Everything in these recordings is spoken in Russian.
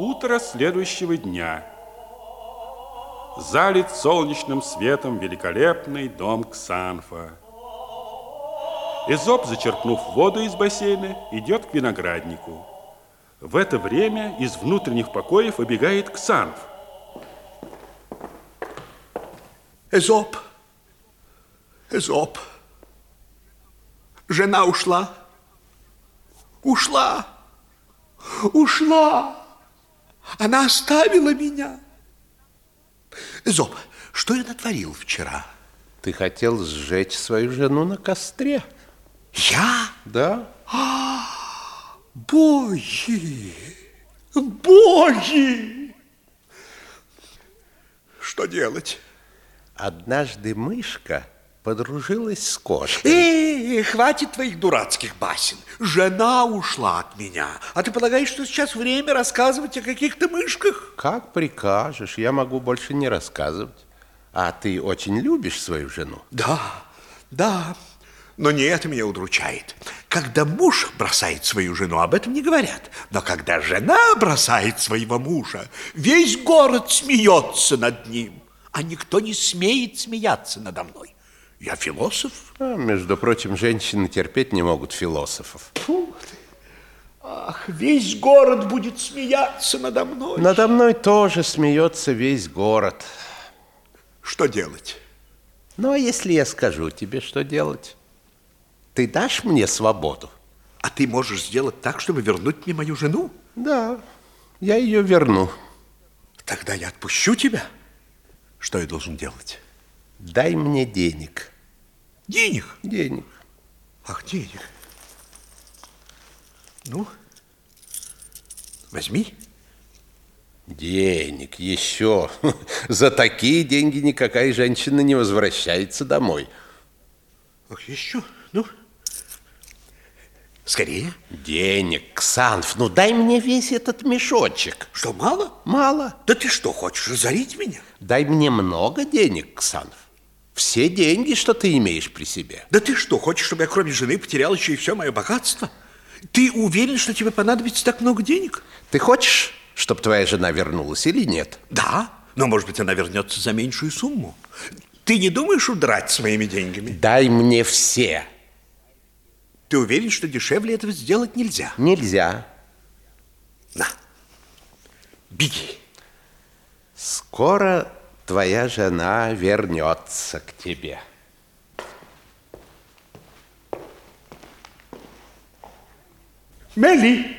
Утро следующего дня. Залит солнечным светом великолепный дом Ксанфа. Эзоп, зачерпнув воду из бассейна, идет к винограднику. В это время из внутренних покоев обегает Ксанф. Эзоп, Эзоп, жена ушла, ушла, ушла, она оставила меня. Эзоп, что я натворил вчера? Ты хотел сжечь свою жену на костре. Я? Да. Боги! Боги! Что делать? Однажды мышка подружилась с кошкой. Эй, хватит твоих дурацких басен. Жена ушла от меня. А ты полагаешь, что сейчас время рассказывать о каких-то мышках? Как прикажешь, я могу больше не рассказывать. А ты очень любишь свою жену? Да, да. Но не это меня удручает. Когда муж бросает свою жену, об этом не говорят. Но когда жена бросает своего мужа, весь город смеется над ним. А никто не смеет смеяться надо мной. Я философ. А, между прочим, женщины терпеть не могут философов. Фу ты. Ах, весь город будет смеяться надо мной. Надо мной тоже смеется весь город. Что делать? Ну, а если я скажу тебе, что делать? Ты дашь мне свободу? А ты можешь сделать так, чтобы вернуть мне мою жену? Да, я ее верну. Тогда я отпущу тебя. Что я должен делать? Дай мне денег. Денег? Денег. Ах, денег. Ну, возьми. Денег еще. За такие деньги никакая женщина не возвращается домой. Ах, еще. Ну, скорее. Денег, Ксанф, ну дай мне весь этот мешочек. Что, мало? Мало. Да ты что, хочешь разорить меня? Дай мне много денег, Ксанф. Все деньги, что ты имеешь при себе. Да ты что, хочешь, чтобы я кроме жены потерял еще и все мое богатство? Ты уверен, что тебе понадобится так много денег? Ты хочешь, чтобы твоя жена вернулась или нет? Да, но, может быть, она вернется за меньшую сумму. Ты не думаешь удрать своими деньгами? Дай мне все. Ты уверен, что дешевле этого сделать нельзя? Нельзя. На, беги. Скоро твоя жена вернется к тебе. Мели!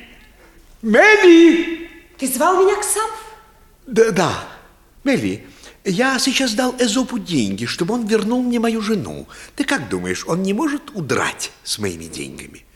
Мели! Ты звал меня, Ксанф? Да, да. Мели, я сейчас дал Эзопу деньги, чтобы он вернул мне мою жену. Ты как думаешь, он не может удрать с моими деньгами?